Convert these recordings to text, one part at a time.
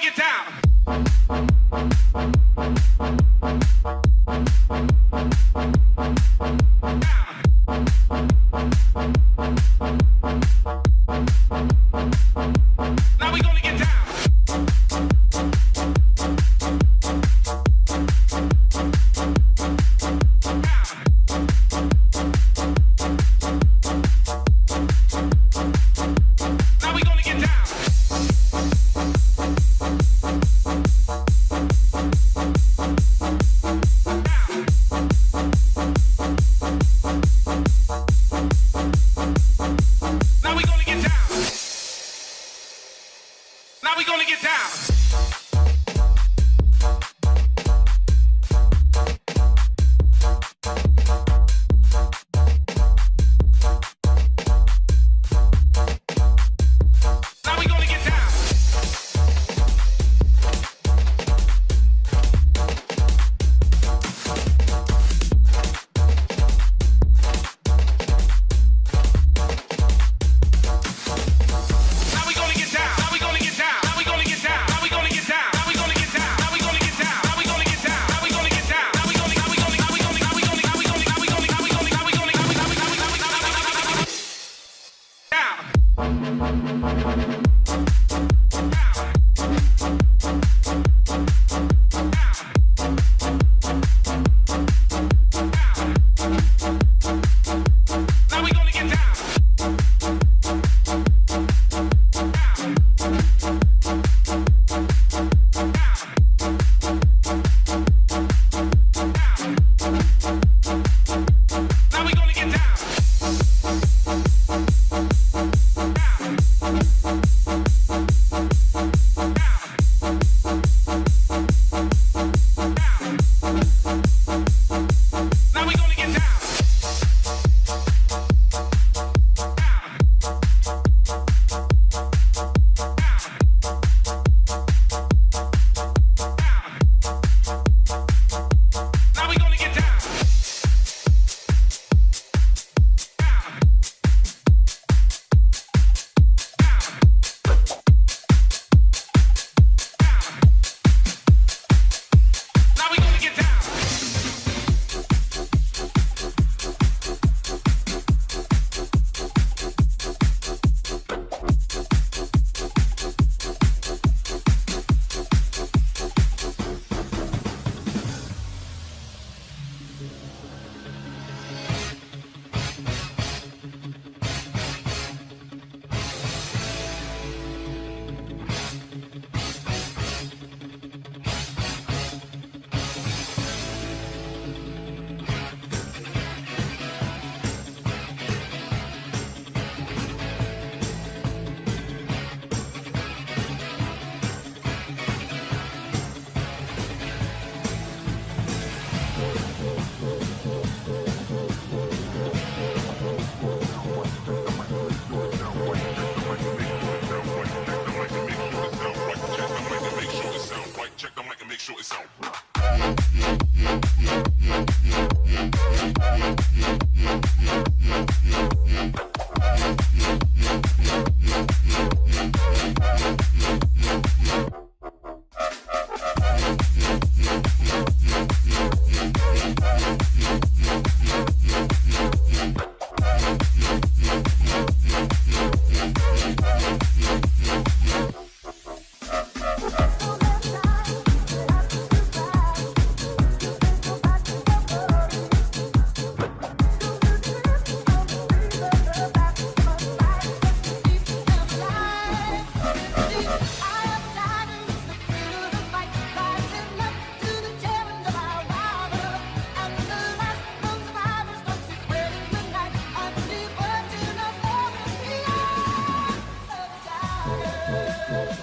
break it down.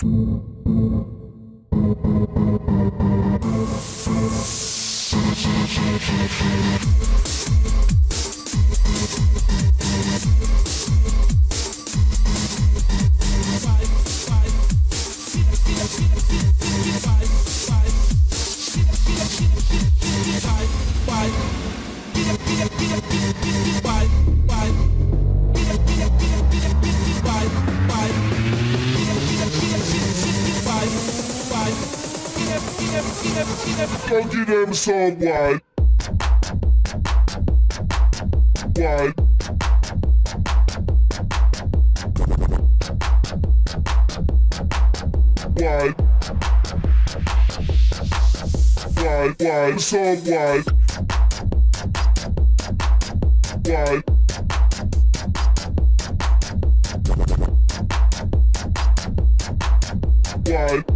Thank you. Go get them so wide. Wide. Wide. Wide, wide, some wide. Wide. Wide.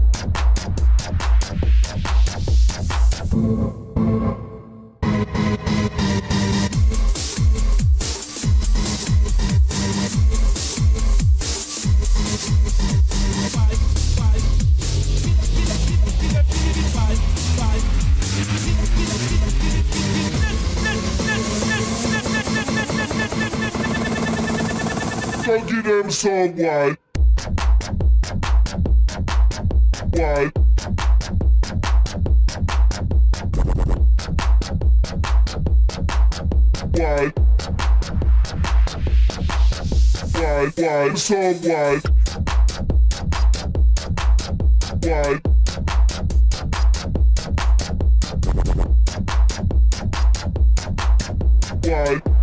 Get them some wide. Wide. Wide. Wide, wide, some wide. Wide. Wide.